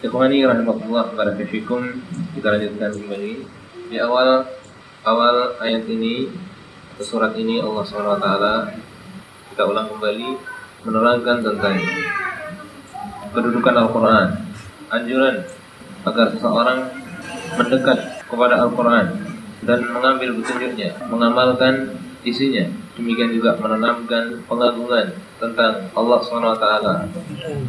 Ikhwani rahimahullah barakallahu Kita lanjutkan kembali. Di awal awal ayat ini surat ini Allah SWT kita ulang kembali menerangkan tentang kedudukan Al-Quran. Anjuran agar seseorang mendekat kepada Al-Quran dan mengambil petunjuknya mengamalkan isinya. Demikian juga menanamkan pengagungan tentang Allah SWT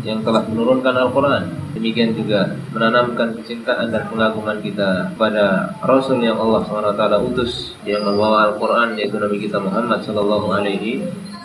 yang telah menurunkan Al-Quran. Demikian juga menanamkan kecintaan dan pengagungan kita pada Rasul yang Allah SWT utus yang membawa Al-Quran yaitu Nabi kita Muhammad Sallallahu Alaihi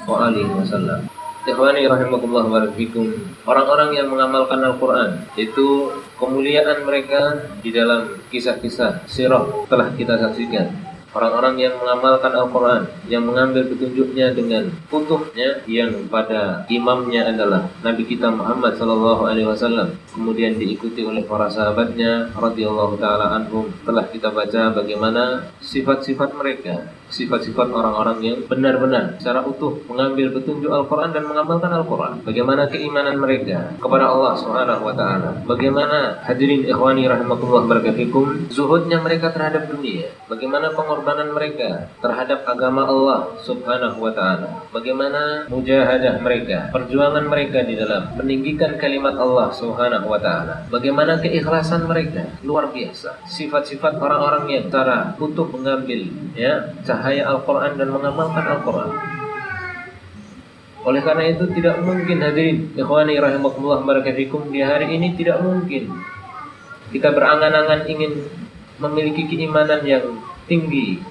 Wasallam. Ikhwani rahimakumullah barakikum Orang-orang yang mengamalkan Al-Quran Itu kemuliaan mereka di dalam kisah-kisah sirah telah kita saksikan Orang-orang yang mengamalkan Al-Quran Yang mengambil petunjuknya dengan utuhnya Yang pada imamnya adalah Nabi kita Muhammad SAW Kemudian diikuti oleh para sahabatnya radhiyallahu taala anhum. Telah kita baca bagaimana sifat-sifat mereka sifat-sifat orang-orang yang benar-benar secara utuh mengambil petunjuk Al-Quran dan mengamalkan Al-Quran. Bagaimana keimanan mereka kepada Allah Subhanahu wa taala. Bagaimana hadirin ikhwani rahimakumullah barakatuh zuhudnya mereka terhadap dunia. Bagaimana pengorbanan mereka terhadap agama Allah Subhanahu wa taala. Bagaimana mujahadah mereka, perjuangan mereka di dalam meninggikan kalimat Allah Subhanahu wa taala. Bagaimana keikhlasan mereka luar biasa. Sifat-sifat orang-orang yang secara utuh mengambil ya cahaya Al-Quran dan mengamalkan Al-Quran. Oleh karena itu tidak mungkin hadirin ikhwani rahimakumullah barakatuh di hari ini tidak mungkin kita berangan-angan ingin memiliki keimanan yang tinggi.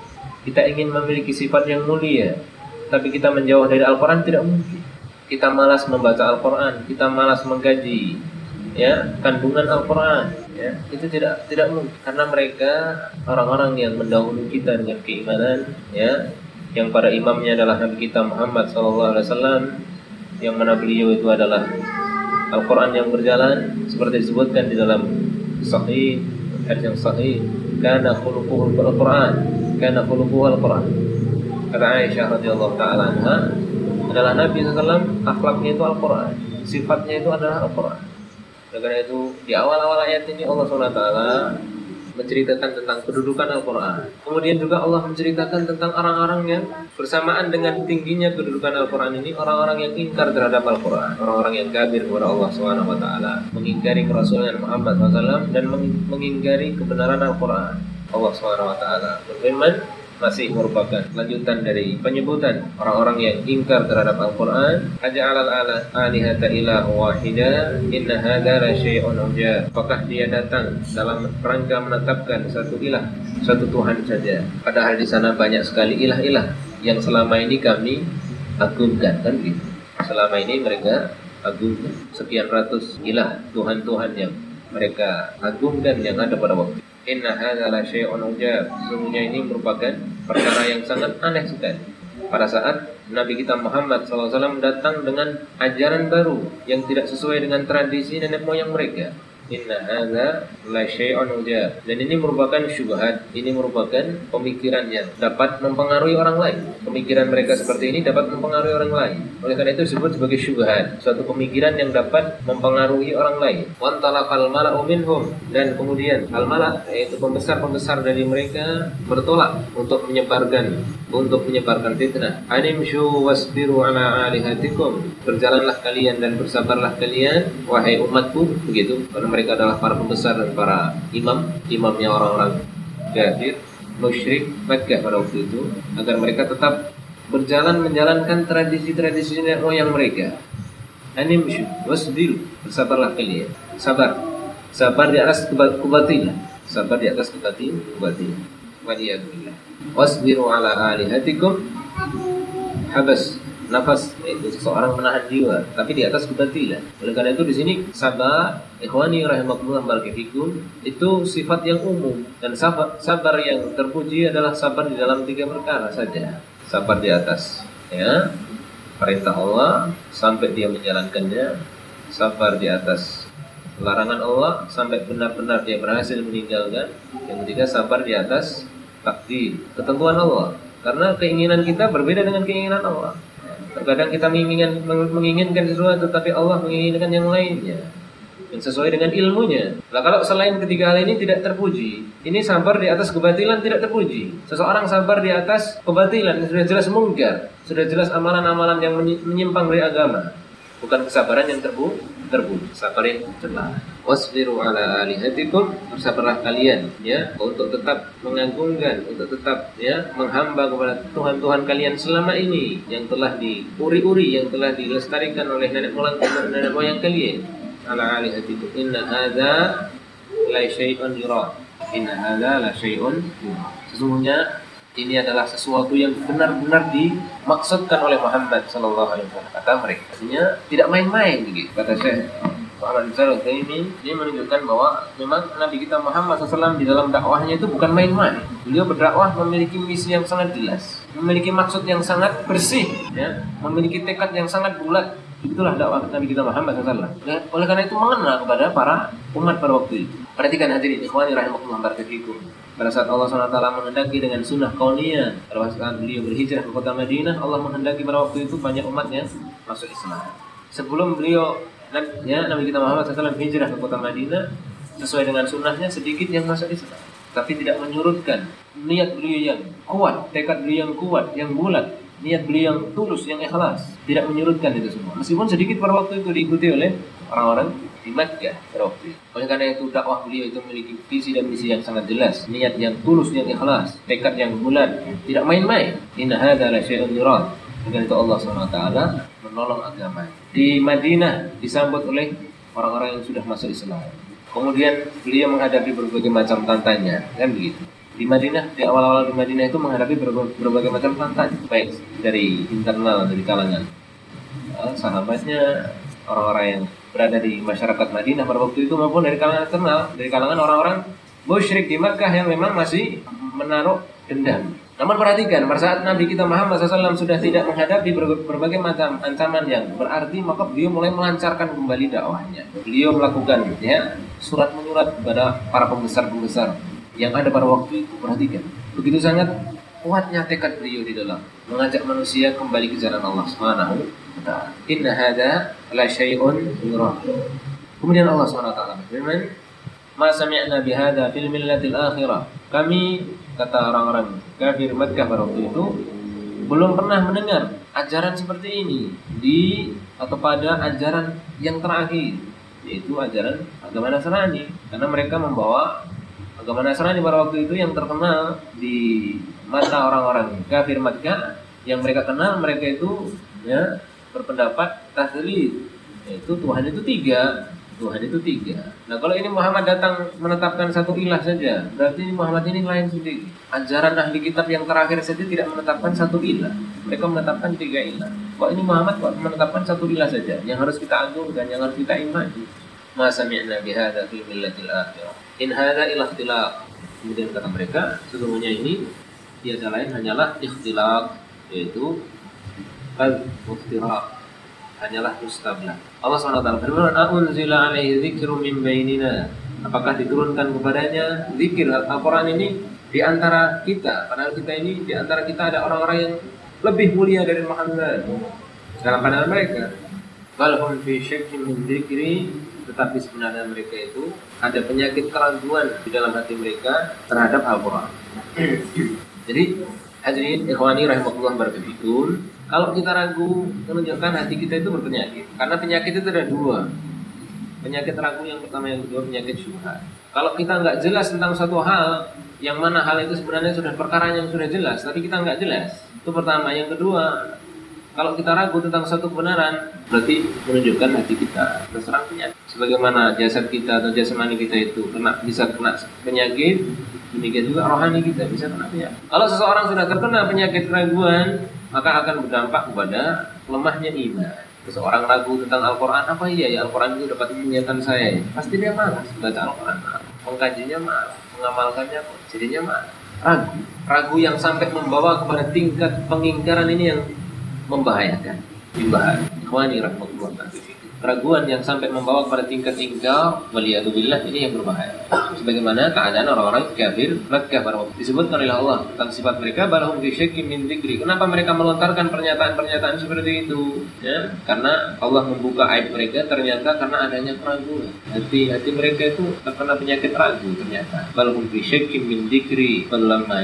Kita ingin memiliki sifat yang mulia, tapi kita menjauh dari Al-Quran tidak mungkin. Kita malas membaca Al-Quran, kita malas menggaji ya kandungan Al-Quran ya. Itu tidak tidak mungkin karena mereka orang-orang yang mendahului kita dengan keimanan ya. Yang pada imamnya adalah Nabi kita Muhammad SAW yang mana beliau itu adalah Al-Quran yang berjalan seperti disebutkan di dalam Sahih hadis yang Sahih karena khuluquhu Al-Quran karena khuluquhu Al-Quran. Kata Aisyah radhiyallahu taala adalah Nabi SAW akhlaknya itu Al-Quran sifatnya itu adalah Al-Quran karena itu di awal-awal ayat ini Allah SWT menceritakan tentang kedudukan Al-Quran. Kemudian juga Allah menceritakan tentang orang-orang yang bersamaan dengan tingginya kedudukan Al-Quran ini orang-orang yang ingkar terhadap Al-Quran, orang-orang yang kafir kepada Allah SWT, mengingkari kerasulan Muhammad SAW dan mengingkari kebenaran Al-Quran. Allah SWT berfirman, masih merupakan lanjutan dari penyebutan orang-orang yang ingkar terhadap Al-Quran. Aja'alal ala alihata ilah wahida Inna hadara syai'un uja. Apakah dia datang dalam rangka menetapkan satu ilah Satu Tuhan saja? Padahal di sana banyak sekali ilah-ilah Yang selama ini kami agungkan kan gitu? Selama ini mereka agungkan. Sekian ratus ilah Tuhan-Tuhan yang mereka agungkan yang ada pada waktu Inna hadza la syai'un ujab. Sesungguhnya ini merupakan perkara yang sangat aneh sekali. Pada saat Nabi kita Muhammad SAW datang dengan ajaran baru yang tidak sesuai dengan tradisi nenek moyang mereka. Inna hadza la syai'un. Dan ini merupakan syubhat, ini merupakan pemikiran yang dapat mempengaruhi orang lain. Pemikiran mereka seperti ini dapat mempengaruhi orang lain. Oleh karena itu disebut sebagai syubhat, suatu pemikiran yang dapat mempengaruhi orang lain. Wan talaqal mala'u dan kemudian al-mala' yaitu pembesar-pembesar dari mereka bertolak untuk menyebarkan untuk menyebarkan fitnah. Animshu wasbiru ala alihatikum. Berjalanlah kalian dan bersabarlah kalian wahai umatku begitu. Mereka adalah para pembesar dan para imam, imamnya orang-orang kafir, musyrik Mekah pada waktu itu, agar mereka tetap berjalan menjalankan tradisi-tradisi nenek moyang mereka. Anim wasbiru, bersabarlah kalian. Sabar. Sabar di atas kebatilan. Sabar di atas kebatilan. kebatilan. Waliyadzubillah. Wasbiru ala alihatikum habas nafas itu seseorang menahan jiwa. Tapi di atas kebatilan oleh karena itu di sini sabar ikhwani rahimakumullah barakatuh itu sifat yang umum. Dan sabar, sabar yang terpuji adalah sabar di dalam tiga perkara saja. Sabar di atas ya perintah Allah sampai dia menjalankannya. Sabar di atas larangan Allah sampai benar-benar dia berhasil meninggalkan. Yang ketiga sabar di atas takdir ketentuan Allah. Karena keinginan kita berbeda dengan keinginan Allah Terkadang kita menginginkan, menginginkan sesuatu tapi Allah menginginkan yang lainnya. yang sesuai dengan ilmunya. Nah kalau selain ketiga hal ini tidak terpuji, ini sabar di atas kebatilan tidak terpuji. Seseorang sabar di atas kebatilan sudah jelas mungkar, sudah jelas amalan-amalan yang menyimpang dari agama. Bukan kesabaran yang terpu terpuji, sabar yang terlarang. Wasbiru ala alihatikum bersabarlah kalian ya untuk tetap mengagungkan, untuk tetap ya menghamba kepada Tuhan-Tuhan kalian selama ini yang telah diuri-uri, yang telah dilestarikan oleh nenek moyang nenek moyang kalian. Ala alihatikum inna hadza la syai'un yura. Inna hadza la syai'un sesungguhnya ini adalah sesuatu yang benar-benar dimaksudkan oleh Muhammad Sallallahu Alaihi Wasallam. Kata mereka artinya tidak main-main gitu kata saya Muhammad Sallallahu ini ini menunjukkan bahwa memang Nabi kita Muhammad SAW di dalam dakwahnya itu bukan main-main beliau berdakwah memiliki misi yang sangat jelas memiliki maksud yang sangat bersih ya memiliki tekad yang sangat bulat Itulah dakwah Nabi kita Muhammad SAW. Dan oleh karena itu mengena kepada para umat pada waktu itu. Perhatikan hadirin ikhwani rahimahullah barakatuh. Pada saat Allah SWT menghendaki dengan sunnah kauniyah Pada saat beliau berhijrah ke kota Madinah Allah menghendaki pada waktu itu banyak umatnya masuk Islam Sebelum beliau ya, Nabi kita Muhammad SAW hijrah ke kota Madinah Sesuai dengan sunnahnya sedikit yang masuk Islam Tapi tidak menyurutkan niat beliau yang kuat Tekad beliau yang kuat, yang bulat niat beliau yang tulus, yang ikhlas, tidak menyurutkan itu semua. Meskipun sedikit pada waktu itu diikuti oleh orang-orang di Makkah. Oleh karena itu dakwah beliau itu memiliki visi dan misi yang sangat jelas, niat yang tulus, yang ikhlas, tekad yang bulat, tidak main-main. Inna hadza la syai'un yurad. Dengan itu Allah SWT menolong agama. Di Madinah disambut oleh orang-orang yang sudah masuk Islam. Kemudian beliau menghadapi berbagai macam tantangan, kan begitu di Madinah di awal-awal di Madinah itu menghadapi berbagai, macam tantangan baik dari internal dari kalangan uh, sahabatnya orang-orang yang berada di masyarakat Madinah pada waktu itu maupun dari kalangan internal dari kalangan orang-orang musyrik di Makkah yang memang masih menaruh dendam. Namun perhatikan, pada saat Nabi kita Muhammad SAW sudah tidak menghadapi berbagai macam ancaman yang berarti, maka beliau mulai melancarkan kembali dakwahnya. Beliau melakukan ya surat menyurat kepada para pembesar-pembesar yang ada pada waktu itu perhatikan begitu sangat kuatnya tekad beliau di dalam mengajak manusia kembali ke jalan Allah Subhanahu Inna hada la syai'un. Kemudian Allah Subhanahu wa taala berfirman, "Ma sami'na fil millatil akhirah." Kami kata orang-orang kafir Makkah pada waktu itu belum pernah mendengar ajaran seperti ini di atau pada ajaran yang terakhir yaitu ajaran agama Nasrani karena mereka membawa agama Nasrani pada waktu itu yang terkenal di mata orang-orang kafir Makkah yang mereka kenal mereka itu ya berpendapat tahlid yaitu Tuhan itu tiga Tuhan itu tiga. Nah kalau ini Muhammad datang menetapkan satu ilah saja, berarti Muhammad ini lain sendiri. Ajaran ahli kitab yang terakhir saja tidak menetapkan satu ilah, mereka menetapkan tiga ilah. Kok ini Muhammad kok menetapkan satu ilah saja, yang harus kita agungkan, yang harus kita imani. Masa sami'na bihada fi millatil akhirah. In hadza ila ikhtilaf. Kemudian kata mereka, sesungguhnya ini tiada lain hanyalah ikhtilaf yaitu al hanyalah mustablah. Allah SWT berfirman, "Unzila alaihi dzikru min bainina." Apakah diturunkan kepadanya zikir Al-Qur'an ini di antara kita? Padahal kita ini di antara kita ada orang-orang yang lebih mulia dari Muhammad dalam pandangan mereka. Balhum fi syakkin min dzikri tetapi sebenarnya mereka itu ada penyakit keraguan di dalam hati mereka terhadap Al-Quran. Jadi hadirin ikhwani rahimahullah barakatuh. Kalau kita ragu menunjukkan hati kita itu berpenyakit. Karena penyakit itu ada dua. Penyakit ragu yang pertama yang kedua penyakit syubhat. Kalau kita nggak jelas tentang satu hal, yang mana hal itu sebenarnya sudah perkara yang sudah jelas, tapi kita nggak jelas. Itu pertama. Yang kedua, kalau kita ragu tentang satu kebenaran, berarti menunjukkan hati kita terserang penyakit. Sebagaimana jasad kita atau jasmani kita itu kena bisa kena penyakit, demikian juga rohani kita bisa kena penyakit. Kalau seseorang sudah terkena penyakit keraguan, maka akan berdampak kepada lemahnya iman. Seseorang ragu tentang Al-Quran, apa iya ya Al-Quran itu dapat mengingatkan saya? Pasti dia malas baca Al-Quran, mengkajinya malas, mengamalkannya jadinya malas. Ragu, ragu yang sampai membawa kepada tingkat pengingkaran ini yang membahayakan. Ikhwani rahmatullah keraguan yang sampai membawa pada tingkat ingkar waliyadzubillah ini yang berbahaya. Sebagaimana keadaan orang-orang kafir Makkah pada waktu disebutkan oleh Allah tentang sifat mereka balahum fi syakkin min dzikri. Kenapa mereka melontarkan pernyataan-pernyataan seperti itu? Ya karena Allah membuka aib mereka ternyata karena adanya keraguan. Hati-hati mereka itu terkena penyakit ragu ternyata. Balahum fi syakkin min dzikri falamma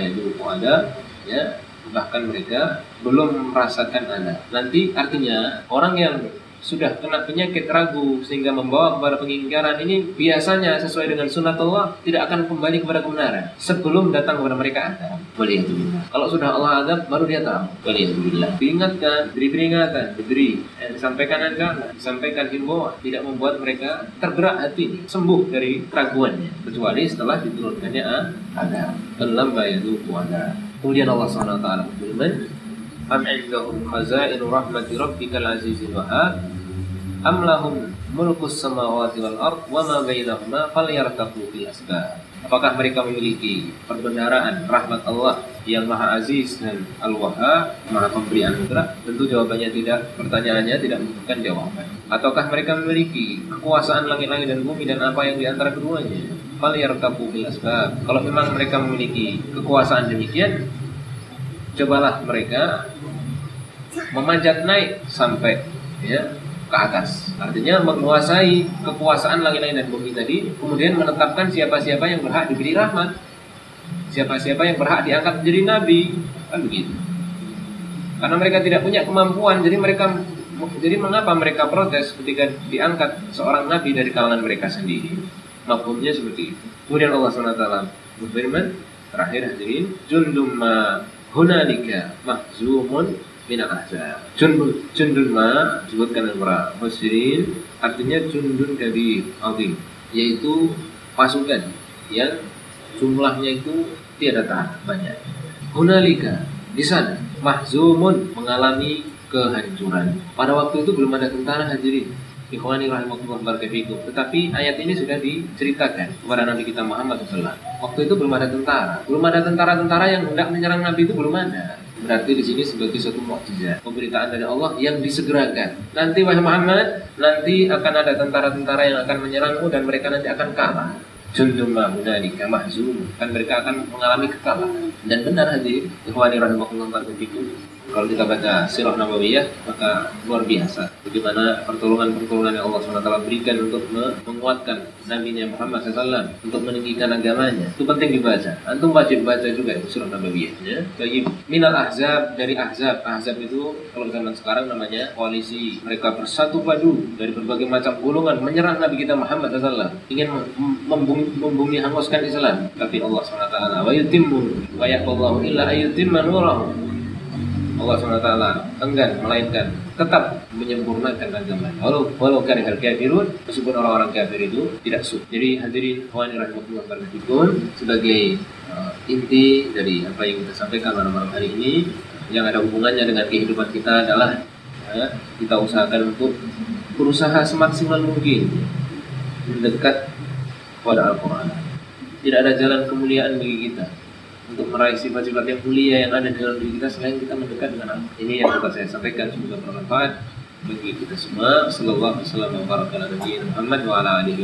ada ya bahkan mereka belum merasakan ada. Nanti artinya orang yang sudah kena penyakit ragu sehingga membawa kepada pengingkaran ini biasanya sesuai dengan Allah tidak akan kembali kepada kebenaran sebelum datang kepada mereka ada. Waliyahulillah. Kalau sudah Allah adab baru dia tahu. Waliyahulillah. Diingatkan, diberi peringatan, diberi eh, disampaikan agama, disampaikan himbauan, tidak membuat mereka tergerak hati, sembuh dari keraguannya kecuali setelah diturunkannya ada. Dalam bayadu ada. Kemudian Allah SWT berfirman, am indahum khazainu rahmati rabbikal azizil wahhab am lahum mulkus samawati wa ma bainahuma Apakah mereka memiliki perbendaraan rahmat Allah yang Maha Aziz dan Al-Wahhab, Maha Pemberi anugerah? Tentu jawabannya tidak, pertanyaannya tidak membutuhkan jawaban. Ataukah mereka memiliki kekuasaan langit-langit dan bumi dan apa yang di antara keduanya? Kalau memang mereka memiliki kekuasaan demikian, cobalah mereka memanjat naik sampai ya ke atas. Artinya menguasai kekuasaan langit-langit dan bumi tadi, kemudian menetapkan siapa-siapa yang berhak diberi rahmat, siapa-siapa yang berhak diangkat menjadi nabi, kan begitu. Karena mereka tidak punya kemampuan, jadi mereka jadi mengapa mereka protes ketika diangkat seorang nabi dari kalangan mereka sendiri? Maksudnya seperti itu. Kemudian Allah SWT berfirman, terakhir hadirin, jundum ma hunalika mahzumun min ahzab. Jundun, jundun ma disebutkan oleh para artinya jundun dari azim yaitu pasukan yang jumlahnya itu tiada tahan banyak. Hunalika di sana mahzumun mengalami kehancuran. Pada waktu itu belum ada tentara hadirin. Ikhwani rahimahullah barakatuh. Tetapi ayat ini sudah diceritakan kepada Nabi kita Muhammad SAW. Waktu itu belum ada tentara, belum ada tentara-tentara yang hendak menyerang Nabi itu belum ada. Berarti di sini sebagai satu mukjizat, pemberitaan dari Allah yang disegerakan. Nanti wahai Muhammad, nanti akan ada tentara-tentara yang akan menyerangmu dan mereka nanti akan kalah. Jundumma hunalika mahzum. Kan mereka akan mengalami kekalahan. Dan benar hadir, ikhwani rahimahullah barakatuh kalau kita baca sirah nabawiyah maka luar biasa. Bagaimana pertolongan-pertolongan yang Allah SWT berikan untuk menguatkan Nabi Muhammad SAW untuk meninggikan agamanya. Itu penting dibaca. Antum wajib baca juga itu sirah nabawiyah. Ya. Jadi minal ahzab dari ahzab. Ahzab itu kalau zaman sekarang namanya koalisi mereka bersatu padu dari berbagai macam golongan menyerang Nabi kita Muhammad SAW ingin membumi, hanguskan Islam. Tapi Allah SWT wa yutimmu wa yaqallahu illa ayutimma nurahu Allah SWT enggan melainkan tetap menyempurnakan agama walau walau karihal kafirun meskipun orang-orang kafir itu tidak suka jadi hadirin wani rahmatullah barakatuh sebagai uh, inti dari apa yang kita sampaikan pada malam hari ini yang ada hubungannya dengan kehidupan kita adalah ya, kita usahakan untuk berusaha semaksimal mungkin mendekat kepada Al-Quran. Tidak ada jalan kemuliaan bagi kita untuk meraih sifat-sifat yang mulia yang ada di dalam diri kita selain kita mendekat dengan Allah. Ini yang dapat saya sampaikan semoga bermanfaat bagi kita semua. Sallallahu alaihi wasallam wa Muhammad wa ala alihi